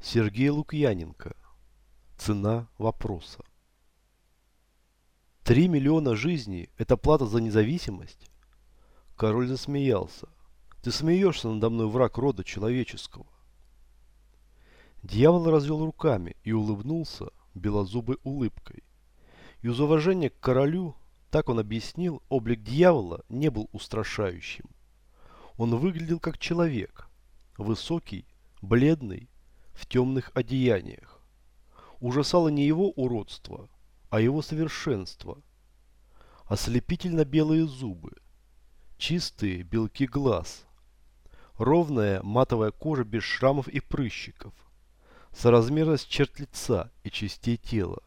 Сергей Лукьяненко. Цена вопроса. Три миллиона жизней – это плата за независимость? Король засмеялся. Ты смеешься надо мной, враг рода человеческого. Дьявол развел руками и улыбнулся белозубой улыбкой. Из уважения к королю, так он объяснил, облик дьявола не был устрашающим. Он выглядел как человек, высокий, бледный, в темных одеяниях. Ужасало не его уродство, а его совершенство. Ослепительно белые зубы, чистые белки глаз, ровная матовая кожа без шрамов и прыщиков, соразмерность черт лица и частей тела.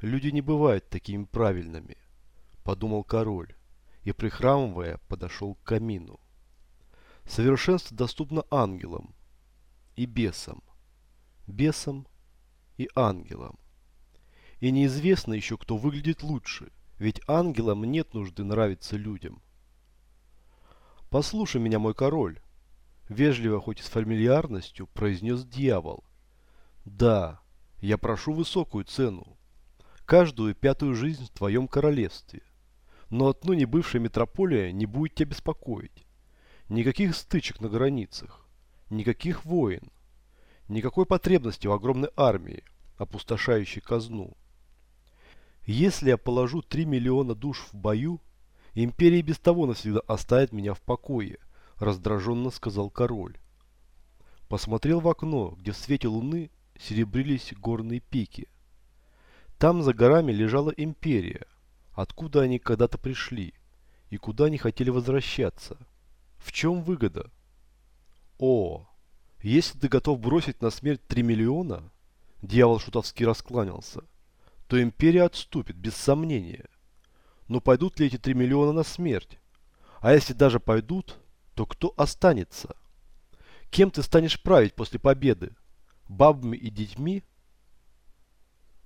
Люди не бывают такими правильными, подумал король и, прихрамывая, подошел к камину. Совершенство доступно ангелам и бесам, бесам и ангелам. И неизвестно еще, кто выглядит лучше, ведь ангелам нет нужды нравиться людям. «Послушай меня, мой король», – вежливо, хоть и с фамильярностью, произнес дьявол. «Да, я прошу высокую цену, каждую пятую жизнь в твоем королевстве. Но отныне бывшая метрополия не будет тебя беспокоить. Никаких стычек на границах, никаких войн, никакой потребности в огромной армии, опустошающей казну. Если я положу 3 миллиона душ в бою, империя без того навсегда оставит меня в покое, раздраженно сказал король. Посмотрел в окно, где в свете луны серебрились горные пики. Там за горами лежала империя, откуда они когда-то пришли и куда они хотели возвращаться – в чем выгода? О, если ты готов бросить на смерть 3 миллиона, дьявол шутовски раскланялся, то империя отступит, без сомнения. Но пойдут ли эти 3 миллиона на смерть? А если даже пойдут, то кто останется? Кем ты станешь править после победы? Бабами и детьми?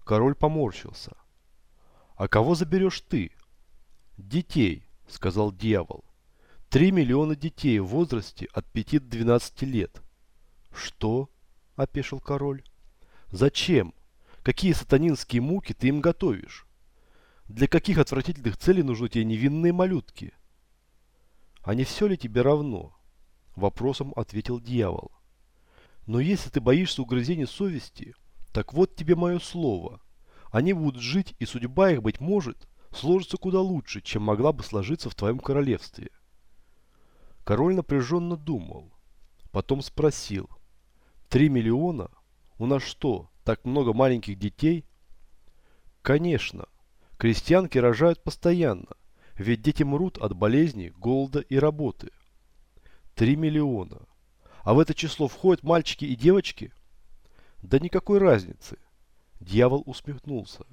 Король поморщился. А кого заберешь ты? Детей, сказал дьявол. 3 миллиона детей в возрасте от 5 до 12 лет. Что? Опешил король. Зачем? Какие сатанинские муки ты им готовишь? Для каких отвратительных целей нужны тебе невинные малютки? А не все ли тебе равно? Вопросом ответил дьявол. Но если ты боишься угрызений совести, так вот тебе мое слово. Они будут жить, и судьба их, быть может, сложится куда лучше, чем могла бы сложиться в твоем королевстве. Король напряженно думал. Потом спросил. «Три миллиона? У нас что, так много маленьких детей?» «Конечно. Крестьянки рожают постоянно, ведь дети мрут от болезней, голода и работы. Три миллиона. А в это число входят мальчики и девочки?» «Да никакой разницы». Дьявол усмехнулся.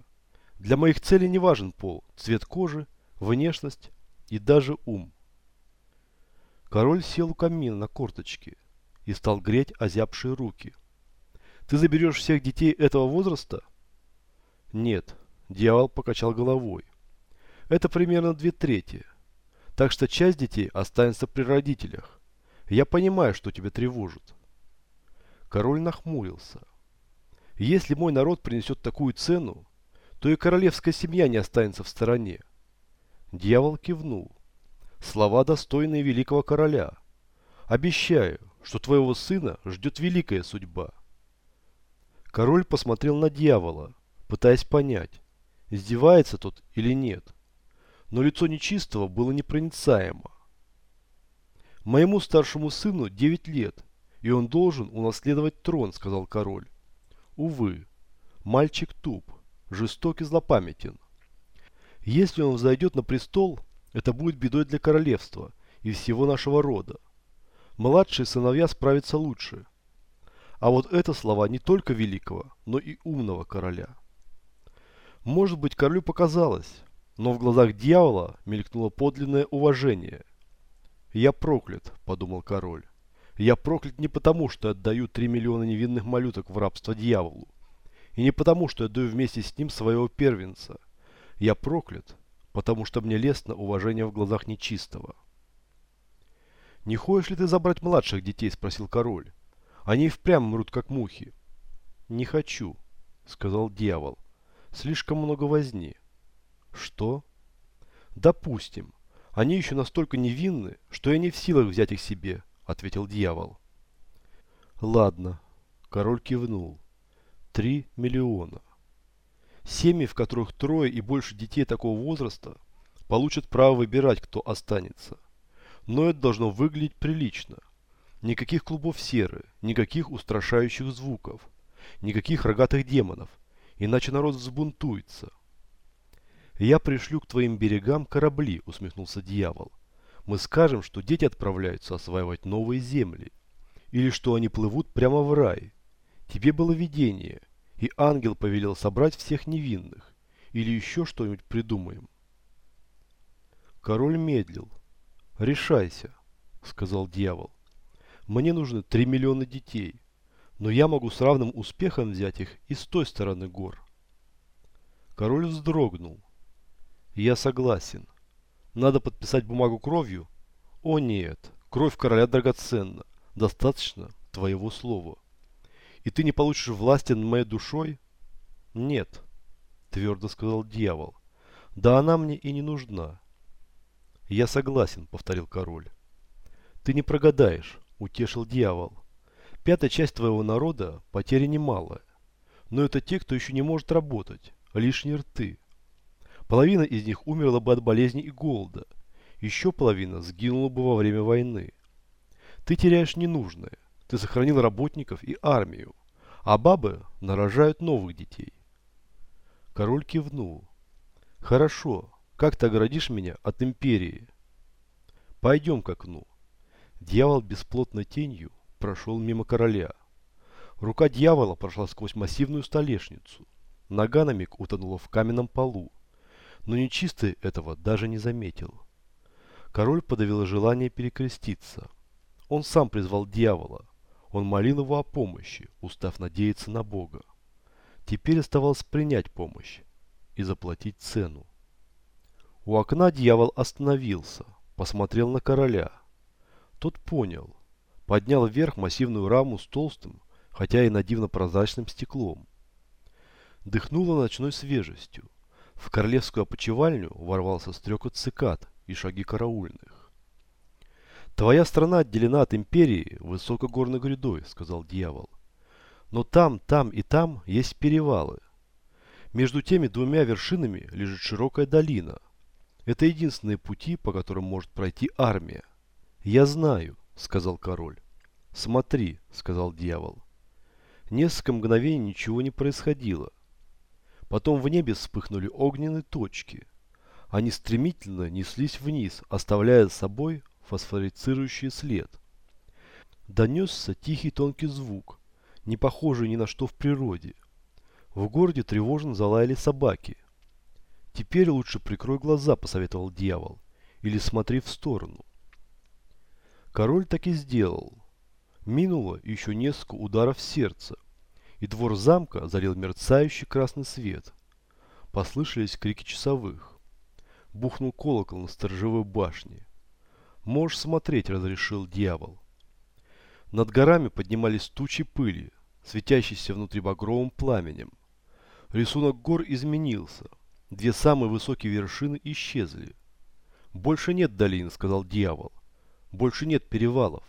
«Для моих целей не важен пол, цвет кожи, внешность и даже ум. Король сел у камина на корточки и стал греть озябшие руки. «Ты заберешь всех детей этого возраста?» «Нет», – дьявол покачал головой. «Это примерно две трети. Так что часть детей останется при родителях. Я понимаю, что тебя тревожит». Король нахмурился. «Если мой народ принесет такую цену, то и королевская семья не останется в стороне». Дьявол кивнул. Слова достойные великого короля. Обещаю, что твоего сына ждет великая судьба. Король посмотрел на дьявола, пытаясь понять, издевается тот или нет. Но лицо нечистого было непроницаемо. «Моему старшему сыну 9 лет, и он должен унаследовать трон», — сказал король. «Увы, мальчик туп, жесток и злопамятен. Если он взойдет на престол, это будет бедой для королевства и всего нашего рода. Младшие сыновья справятся лучше. А вот это слова не только великого, но и умного короля. Может быть, королю показалось, но в глазах дьявола мелькнуло подлинное уважение. «Я проклят», – подумал король. «Я проклят не потому, что отдаю 3 миллиона невинных малюток в рабство дьяволу, и не потому, что отдаю вместе с ним своего первенца. Я проклят, потому что мне лестно уважение в глазах нечистого. «Не хочешь ли ты забрать младших детей?» – спросил король. Они впрямь мрут, как мухи. Не хочу, сказал дьявол. Слишком много возни. Что? Допустим. Они еще настолько невинны, что я не в силах взять их себе, ответил дьявол. Ладно. Король кивнул. Три миллиона. Семьи, в которых трое и больше детей такого возраста, получат право выбирать, кто останется. Но это должно выглядеть прилично. Никаких клубов серы, никаких устрашающих звуков, никаких рогатых демонов, иначе народ взбунтуется. «Я пришлю к твоим берегам корабли», — усмехнулся дьявол. «Мы скажем, что дети отправляются осваивать новые земли, или что они плывут прямо в рай. Тебе было видение, и ангел повелел собрать всех невинных, или еще что-нибудь придумаем». Король медлил. «Решайся», — сказал дьявол. «Мне нужны три миллиона детей, но я могу с равным успехом взять их и с той стороны гор». Король вздрогнул. «Я согласен. Надо подписать бумагу кровью?» «О нет, кровь короля драгоценна. Достаточно твоего слова. И ты не получишь власти над моей душой?» «Нет», — твердо сказал дьявол. «Да она мне и не нужна». «Я согласен», — повторил король. «Ты не прогадаешь», — утешил дьявол. «Пятая часть твоего народа потери немалая. Но это те, кто еще не может работать, лишние рты. Половина из них умерла бы от болезни и голода. Еще половина сгинула бы во время войны. Ты теряешь ненужное. Ты сохранил работников и армию. А бабы нарожают новых детей. Король кивнул. Хорошо, как ты оградишь меня от империи? Пойдем к окну. Дьявол бесплотной тенью прошел мимо короля. Рука дьявола прошла сквозь массивную столешницу. Нога на миг утонула в каменном полу. Но нечистый этого даже не заметил. Король подавил желание перекреститься. Он сам призвал дьявола. Он молил его о помощи, устав надеяться на Бога. Теперь оставалось принять помощь и заплатить цену. У окна дьявол остановился, посмотрел на короля. Тот понял. Поднял вверх массивную раму с толстым, хотя и надивно прозрачным стеклом. Дыхнуло ночной свежестью. В королевскую опочивальню ворвался стрекот цикад и шаги караульных. «Твоя страна отделена от империи высокогорной грядой», — сказал дьявол. «Но там, там и там есть перевалы. Между теми двумя вершинами лежит широкая долина, это единственные пути, по которым может пройти армия. Я знаю, сказал король. Смотри, сказал дьявол. Несколько мгновений ничего не происходило. Потом в небе вспыхнули огненные точки. Они стремительно неслись вниз, оставляя за собой фосфорицирующий след. Донесся тихий тонкий звук, не похожий ни на что в природе. В городе тревожно залаяли собаки. «Теперь лучше прикрой глаза», — посоветовал дьявол. «Или смотри в сторону». Король так и сделал. Минуло еще несколько ударов сердца, и двор замка залил мерцающий красный свет. Послышались крики часовых. Бухнул колокол на сторожевой башне. «Можешь смотреть», — разрешил дьявол. Над горами поднимались тучи пыли, светящиеся внутри багровым пламенем. Рисунок гор изменился — Две самые высокие вершины исчезли. «Больше нет долин», — сказал дьявол. «Больше нет перевалов.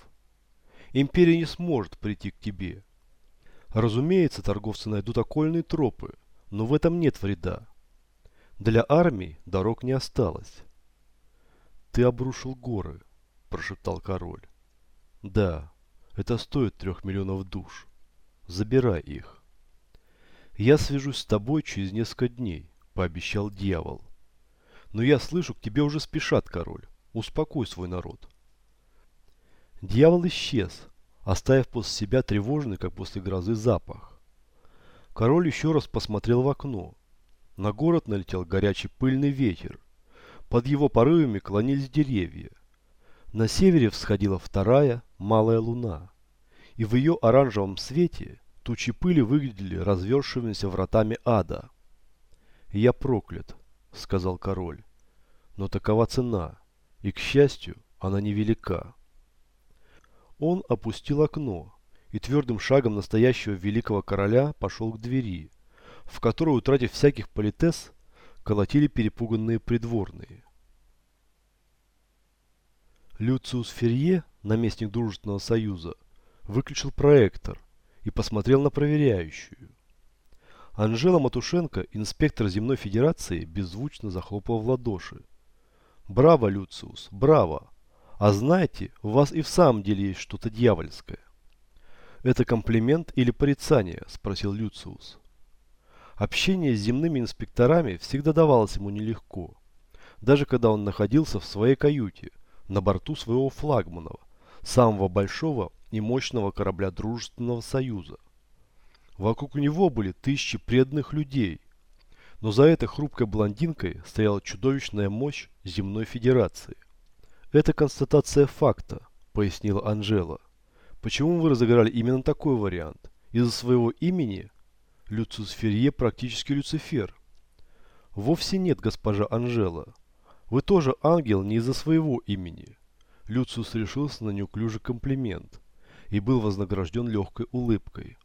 Империя не сможет прийти к тебе. Разумеется, торговцы найдут окольные тропы, но в этом нет вреда. Для армии дорог не осталось». «Ты обрушил горы», — прошептал король. «Да, это стоит трех миллионов душ. Забирай их. Я свяжусь с тобой через несколько дней пообещал дьявол. Но я слышу, к тебе уже спешат, король. Успокой свой народ. Дьявол исчез, оставив после себя тревожный, как после грозы, запах. Король еще раз посмотрел в окно. На город налетел горячий пыльный ветер. Под его порывами клонились деревья. На севере всходила вторая, малая луна. И в ее оранжевом свете тучи пыли выглядели развершившимися вратами ада. «Я проклят», — сказал король. «Но такова цена, и, к счастью, она невелика». Он опустил окно, и твердым шагом настоящего великого короля пошел к двери, в которую, утратив всяких политес, колотили перепуганные придворные. Люциус Ферье, наместник Дружественного Союза, выключил проектор и посмотрел на проверяющую. Анжела Матушенко, инспектор Земной Федерации, беззвучно захлопал в ладоши. «Браво, Люциус, браво! А знаете, у вас и в самом деле есть что-то дьявольское». «Это комплимент или порицание?» – спросил Люциус. Общение с земными инспекторами всегда давалось ему нелегко. Даже когда он находился в своей каюте, на борту своего флагманова, самого большого и мощного корабля Дружественного Союза. Вокруг него были тысячи преданных людей, но за этой хрупкой блондинкой стояла чудовищная мощь Земной Федерации. «Это констатация факта», — пояснила Анжела. «Почему вы разыграли именно такой вариант? Из-за своего имени?» Люциус Ферье практически Люцифер. «Вовсе нет, госпожа Анжела. Вы тоже ангел не из-за своего имени». Люциус решился на неуклюжий комплимент и был вознагражден легкой улыбкой.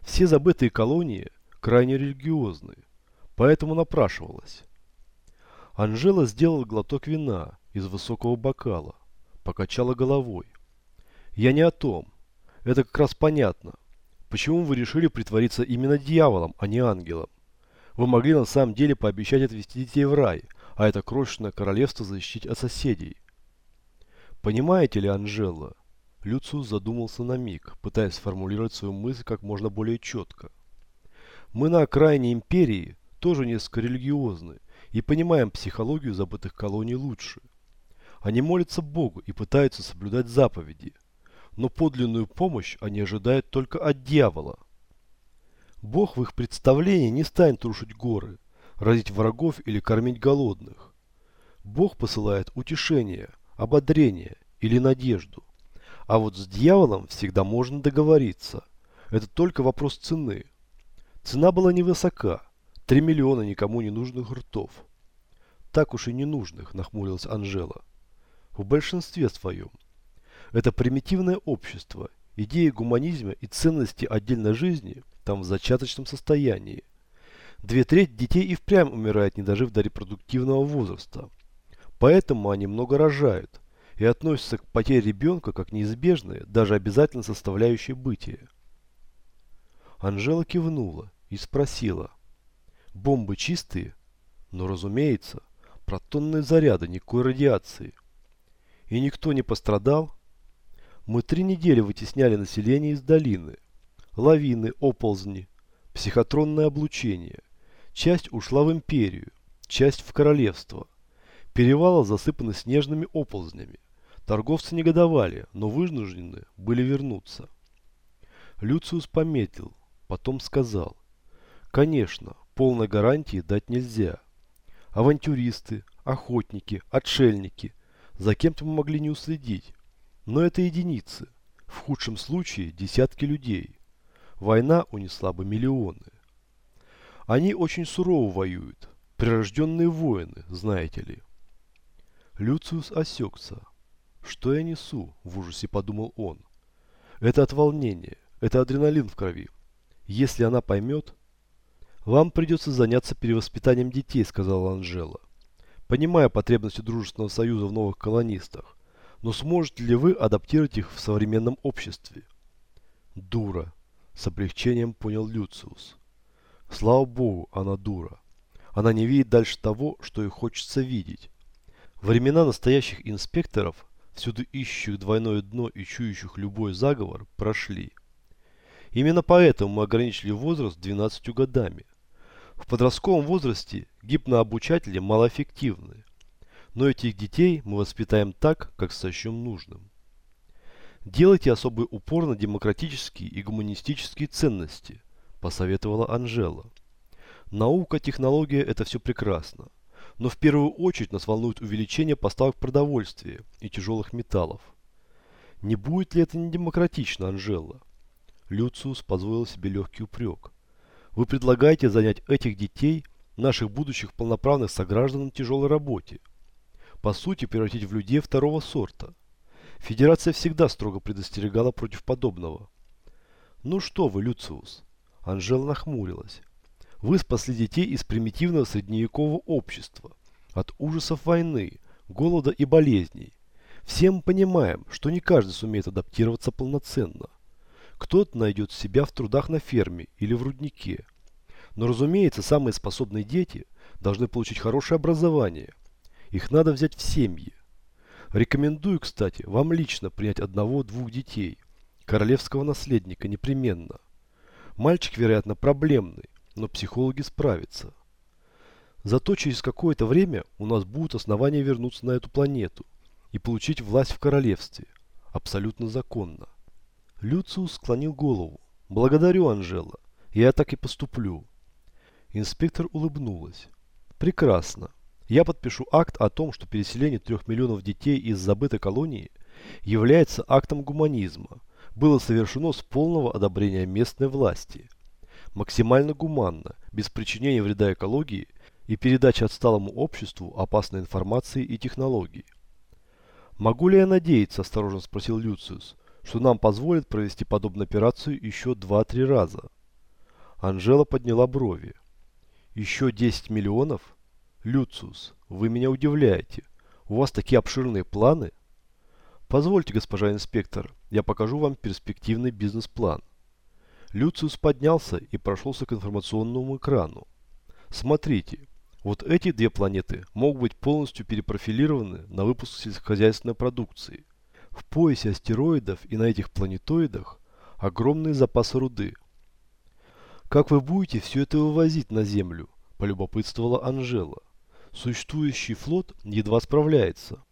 Все забытые колонии крайне религиозны, поэтому напрашивалось. Анжела сделала глоток вина из высокого бокала, покачала головой. «Я не о том. Это как раз понятно. Почему вы решили притвориться именно дьяволом, а не ангелом? Вы могли на самом деле пообещать отвезти детей в рай, а это крошечное королевство защитить от соседей. Понимаете ли, Анжела, Люциус задумался на миг, пытаясь сформулировать свою мысль как можно более четко. Мы на окраине империи тоже несколько религиозны и понимаем психологию забытых колоний лучше. Они молятся Богу и пытаются соблюдать заповеди, но подлинную помощь они ожидают только от дьявола. Бог в их представлении не станет рушить горы, разить врагов или кормить голодных. Бог посылает утешение, ободрение или надежду. А вот с дьяволом всегда можно договориться. Это только вопрос цены. Цена была невысока. Три миллиона никому не нужных ртов. Так уж и не нужных, нахмурилась Анжела. В большинстве своем. Это примитивное общество. Идеи гуманизма и ценности отдельной жизни там в зачаточном состоянии. Две трети детей и впрямь умирают, не дожив до репродуктивного возраста. Поэтому они много рожают и относятся к потере ребенка как неизбежной, даже обязательно составляющей бытия. Анжела кивнула и спросила. Бомбы чистые? Но разумеется, протонные заряды, никакой радиации. И никто не пострадал? Мы три недели вытесняли население из долины. Лавины, оползни, психотронное облучение. Часть ушла в империю, часть в королевство. Перевалы засыпаны снежными оползнями. Торговцы негодовали, но вынуждены были вернуться. Люциус пометил, потом сказал. Конечно, полной гарантии дать нельзя. Авантюристы, охотники, отшельники, за кем-то мы могли не уследить. Но это единицы, в худшем случае десятки людей. Война унесла бы миллионы. Они очень сурово воюют, прирожденные воины, знаете ли. Люциус осекся. Что я несу? В ужасе подумал он. Это от волнения. Это адреналин в крови. Если она поймет... Вам придется заняться перевоспитанием детей, сказала Анжела. Понимая потребности Дружественного Союза в новых колонистах, но сможете ли вы адаптировать их в современном обществе? Дура. С облегчением понял Люциус. Слава богу, она дура. Она не видит дальше того, что ей хочется видеть. Времена настоящих инспекторов всюду ищущих двойное дно и чующих любой заговор, прошли. Именно поэтому мы ограничили возраст 12 годами. В подростковом возрасте гипнообучатели малоэффективны, но этих детей мы воспитаем так, как сочтем нужным. Делайте особый упор на демократические и гуманистические ценности, посоветовала Анжела. Наука, технология – это все прекрасно. Но в первую очередь нас волнует увеличение поставок продовольствия и тяжелых металлов. Не будет ли это недемократично, Анжела? Люциус позволил себе легкий упрек. Вы предлагаете занять этих детей, наших будущих полноправных сограждан тяжелой работе. По сути, превратить в людей второго сорта. Федерация всегда строго предостерегала против подобного. Ну что вы, Люциус? Анжела нахмурилась. Вы спасли детей из примитивного средневекового общества, от ужасов войны, голода и болезней. Все мы понимаем, что не каждый сумеет адаптироваться полноценно. Кто-то найдет себя в трудах на ферме или в руднике. Но, разумеется, самые способные дети должны получить хорошее образование. Их надо взять в семьи. Рекомендую, кстати, вам лично принять одного-двух детей. Королевского наследника непременно. Мальчик, вероятно, проблемный, но психологи справятся. Зато через какое-то время у нас будут основания вернуться на эту планету и получить власть в королевстве. Абсолютно законно. Люциус склонил голову. «Благодарю, Анжела. Я так и поступлю». Инспектор улыбнулась. «Прекрасно. Я подпишу акт о том, что переселение трех миллионов детей из забытой колонии является актом гуманизма, было совершено с полного одобрения местной власти. Максимально гуманно, без причинения вреда экологии и передачи отсталому обществу опасной информации и технологий. «Могу ли я надеяться, – осторожно спросил Люциус, – что нам позволят провести подобную операцию еще два-три раза?» Анжела подняла брови. «Еще 10 миллионов? Люциус, вы меня удивляете. У вас такие обширные планы?» «Позвольте, госпожа инспектор, я покажу вам перспективный бизнес-план». Люциус поднялся и прошелся к информационному экрану. Смотрите, вот эти две планеты могут быть полностью перепрофилированы на выпуск сельскохозяйственной продукции. В поясе астероидов и на этих планетоидах огромные запасы руды. Как вы будете все это вывозить на Землю? Полюбопытствовала Анжела. Существующий флот едва справляется.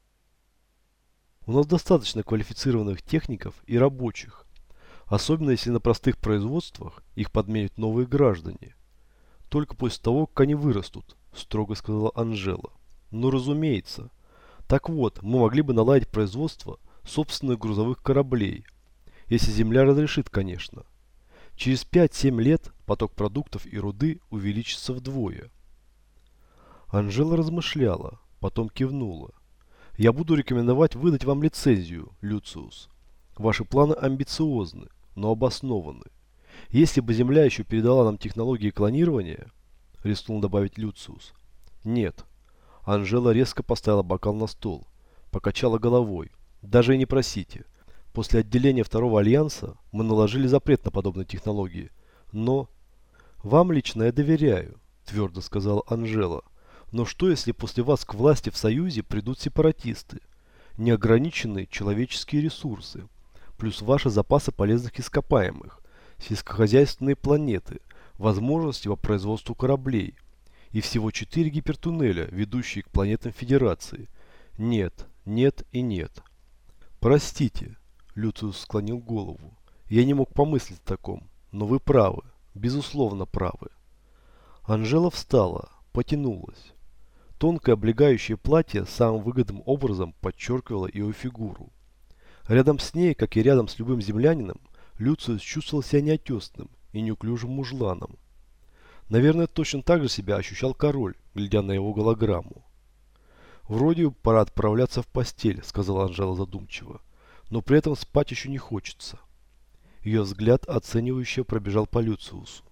У нас достаточно квалифицированных техников и рабочих, особенно если на простых производствах их подменят новые граждане. Только после того, как они вырастут, строго сказала Анжела. Ну разумеется. Так вот, мы могли бы наладить производство собственных грузовых кораблей, если земля разрешит, конечно. Через 5-7 лет поток продуктов и руды увеличится вдвое. Анжела размышляла, потом кивнула. Я буду рекомендовать выдать вам лицензию, Люциус. Ваши планы амбициозны, но обоснованы. Если бы Земля еще передала нам технологии клонирования, рискнул добавить Люциус. Нет. Анжела резко поставила бокал на стол, покачала головой. Даже и не просите. После отделения второго альянса мы наложили запрет на подобные технологии. Но... Вам лично я доверяю, твердо сказала Анжела. Но что, если после вас к власти в Союзе придут сепаратисты? Неограниченные человеческие ресурсы, плюс ваши запасы полезных ископаемых, сельскохозяйственные планеты, возможности по производству кораблей и всего четыре гипертуннеля, ведущие к планетам Федерации. Нет, нет и нет. Простите, Люциус склонил голову. Я не мог помыслить о таком, но вы правы, безусловно правы. Анжела встала, потянулась. Тонкое облегающее платье самым выгодным образом подчеркивало ее фигуру. Рядом с ней, как и рядом с любым землянином, Люциус чувствовал себя неотесным и неуклюжим мужланом. Наверное, точно так же себя ощущал король, глядя на его голограмму. «Вроде пора отправляться в постель», — сказала Анжела задумчиво, «но при этом спать еще не хочется». Ее взгляд оценивающе пробежал по Люциусу.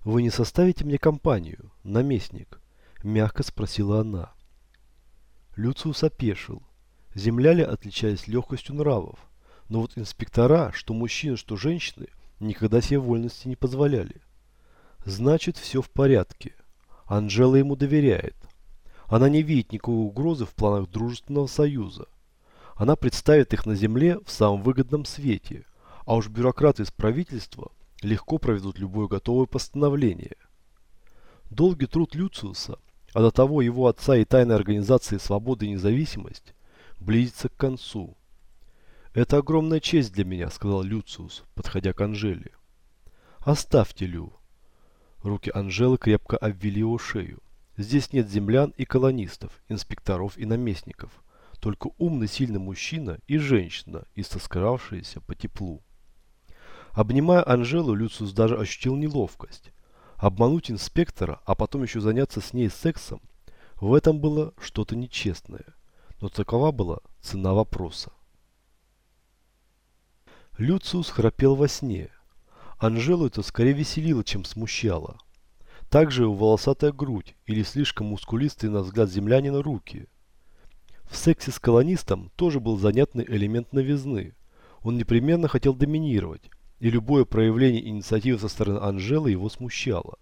«Вы не составите мне компанию, наместник?» Мягко спросила она. Люциус опешил. Земляне отличались легкостью нравов. Но вот инспектора, что мужчины, что женщины, никогда себе вольности не позволяли. Значит, все в порядке. Анжела ему доверяет. Она не видит никакой угрозы в планах дружественного союза. Она представит их на земле в самом выгодном свете, а уж бюрократы из правительства легко проведут любое готовое постановление. Долгий труд Люциуса – а до того его отца и тайной организации «Свобода и независимость» близится к концу. «Это огромная честь для меня», — сказал Люциус, подходя к Анжеле. «Оставьте, Лю». Руки Анжелы крепко обвели его шею. «Здесь нет землян и колонистов, инспекторов и наместников, только умный, сильный мужчина и женщина, истосковавшаяся по теплу». Обнимая Анжелу, Люциус даже ощутил неловкость. Обмануть инспектора, а потом еще заняться с ней сексом, в этом было что-то нечестное. Но такова была цена вопроса. Люциус храпел во сне. Анжелу это скорее веселило, чем смущало. Также его волосатая грудь или слишком мускулистые на взгляд землянина руки. В сексе с колонистом тоже был занятный элемент новизны. Он непременно хотел доминировать, и любое проявление инициативы со стороны Анжелы его смущало.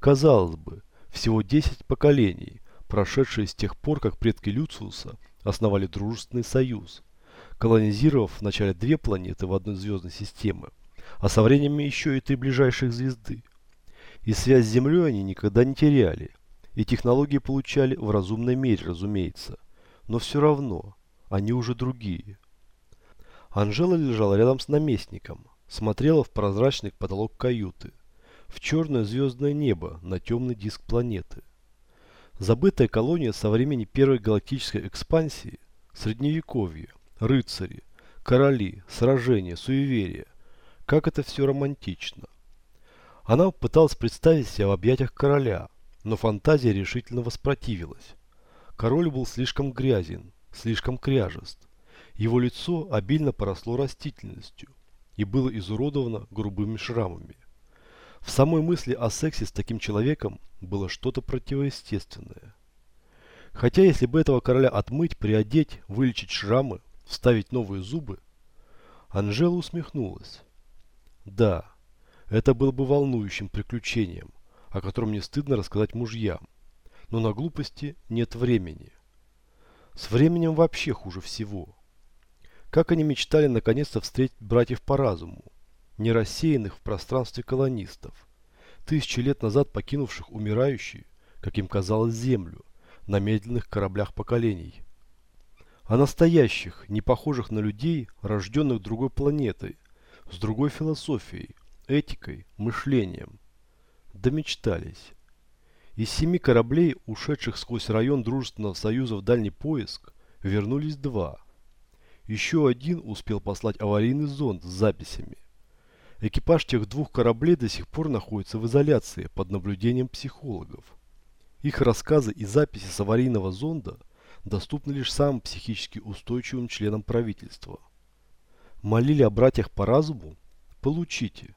Казалось бы, всего 10 поколений, прошедшие с тех пор, как предки Люциуса основали дружественный союз, колонизировав вначале две планеты в одной звездной системе, а со временем еще и три ближайших звезды. И связь с Землей они никогда не теряли, и технологии получали в разумной мере, разумеется, но все равно они уже другие. Анжела лежала рядом с наместником, смотрела в прозрачный потолок каюты, в черное звездное небо на темный диск планеты. Забытая колония со времени первой галактической экспансии, средневековье, рыцари, короли, сражения, суеверия. Как это все романтично. Она пыталась представить себя в объятиях короля, но фантазия решительно воспротивилась. Король был слишком грязен, слишком кряжест. Его лицо обильно поросло растительностью и было изуродовано грубыми шрамами. В самой мысли о сексе с таким человеком было что-то противоестественное. Хотя если бы этого короля отмыть, приодеть, вылечить шрамы, вставить новые зубы, Анжела усмехнулась. Да, это было бы волнующим приключением, о котором не стыдно рассказать мужьям. Но на глупости нет времени. С временем вообще хуже всего. Как они мечтали наконец-то встретить братьев по разуму, не рассеянных в пространстве колонистов, тысячи лет назад покинувших умирающие, как им казалось, землю, на медленных кораблях поколений. А настоящих, не похожих на людей, рожденных другой планетой, с другой философией, этикой, мышлением. Домечтались. Из семи кораблей, ушедших сквозь район Дружественного Союза в дальний поиск, вернулись два – еще один успел послать аварийный зонд с записями. Экипаж тех двух кораблей до сих пор находится в изоляции под наблюдением психологов. Их рассказы и записи с аварийного зонда доступны лишь самым психически устойчивым членам правительства. Молили о братьях по разуму? Получите.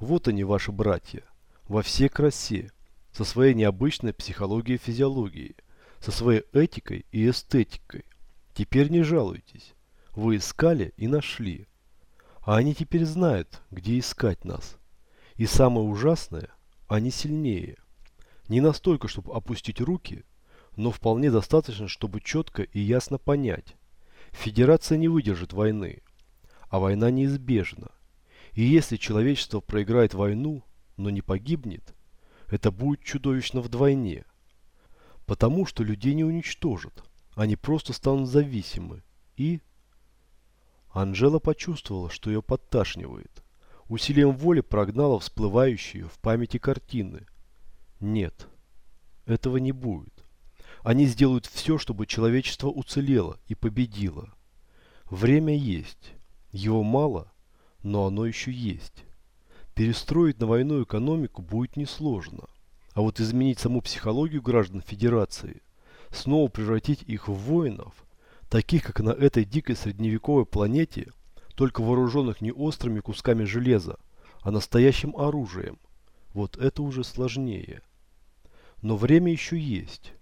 Вот они, ваши братья, во всей красе, со своей необычной психологией и физиологией, со своей этикой и эстетикой. Теперь не жалуйтесь. Вы искали и нашли. А они теперь знают, где искать нас. И самое ужасное, они сильнее. Не настолько, чтобы опустить руки, но вполне достаточно, чтобы четко и ясно понять. Федерация не выдержит войны, а война неизбежна. И если человечество проиграет войну, но не погибнет, это будет чудовищно вдвойне. Потому что людей не уничтожат, они просто станут зависимы и Анжела почувствовала, что ее подташнивает. Усилием воли прогнала всплывающие в памяти картины. Нет, этого не будет. Они сделают все, чтобы человечество уцелело и победило. Время есть. Его мало, но оно еще есть. Перестроить на войну экономику будет несложно. А вот изменить саму психологию граждан Федерации, снова превратить их в воинов – таких как на этой дикой средневековой планете, только вооруженных не острыми кусками железа, а настоящим оружием. Вот это уже сложнее. Но время еще есть.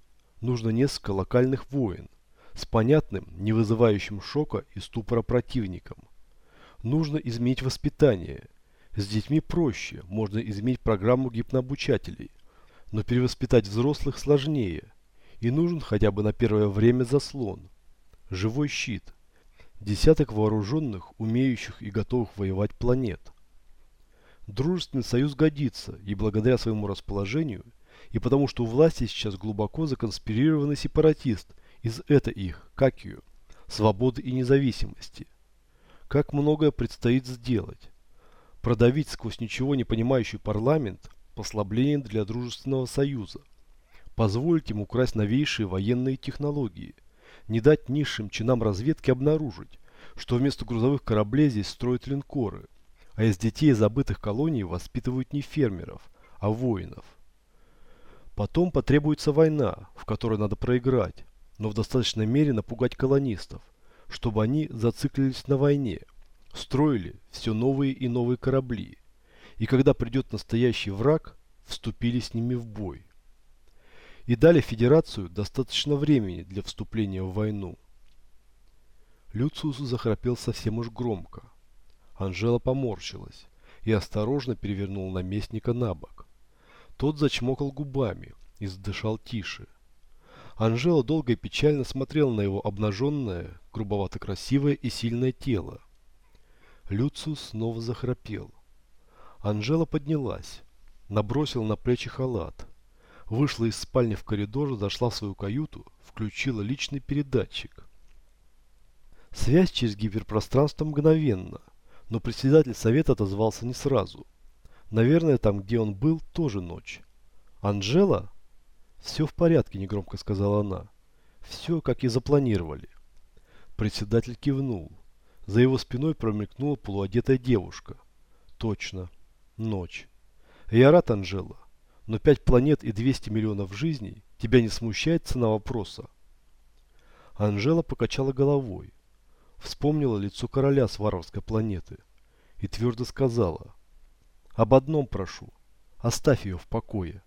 Нужно несколько локальных войн с понятным, не вызывающим шока и ступора противником. Нужно изменить воспитание. С детьми проще, можно изменить программу гипнообучателей. Но перевоспитать взрослых сложнее. И нужен хотя бы на первое время заслон живой щит, десяток вооруженных, умеющих и готовых воевать планет. Дружественный союз годится и благодаря своему расположению, и потому что у власти сейчас глубоко законспирированный сепаратист из это их, как ее, свободы и независимости. Как многое предстоит сделать. Продавить сквозь ничего не понимающий парламент послабление для дружественного союза. Позволить ему украсть новейшие военные технологии – не дать низшим чинам разведки обнаружить, что вместо грузовых кораблей здесь строят линкоры, а из детей забытых колоний воспитывают не фермеров, а воинов. Потом потребуется война, в которой надо проиграть, но в достаточной мере напугать колонистов, чтобы они зациклились на войне, строили все новые и новые корабли. и когда придет настоящий враг, вступили с ними в бой. И дали Федерацию достаточно времени для вступления в войну. Люциус захрапел совсем уж громко. Анжела поморщилась и осторожно перевернул наместника на бок. Тот зачмокал губами и задышал тише. Анжела долго и печально смотрела на его обнаженное, грубовато красивое и сильное тело. Люциус снова захрапел. Анжела поднялась, набросила на плечи халат, вышла из спальни в коридор, зашла в свою каюту, включила личный передатчик. Связь через гиперпространство мгновенно, но председатель совета отозвался не сразу. Наверное, там, где он был, тоже ночь. «Анжела?» «Все в порядке», – негромко сказала она. «Все, как и запланировали». Председатель кивнул. За его спиной промелькнула полуодетая девушка. «Точно. Ночь. Я рад, Анжела, но пять планет и 200 миллионов жизней тебя не смущает цена вопроса?» Анжела покачала головой. Вспомнила лицо короля с варварской планеты и твердо сказала – об одном прошу. Оставь ее в покое.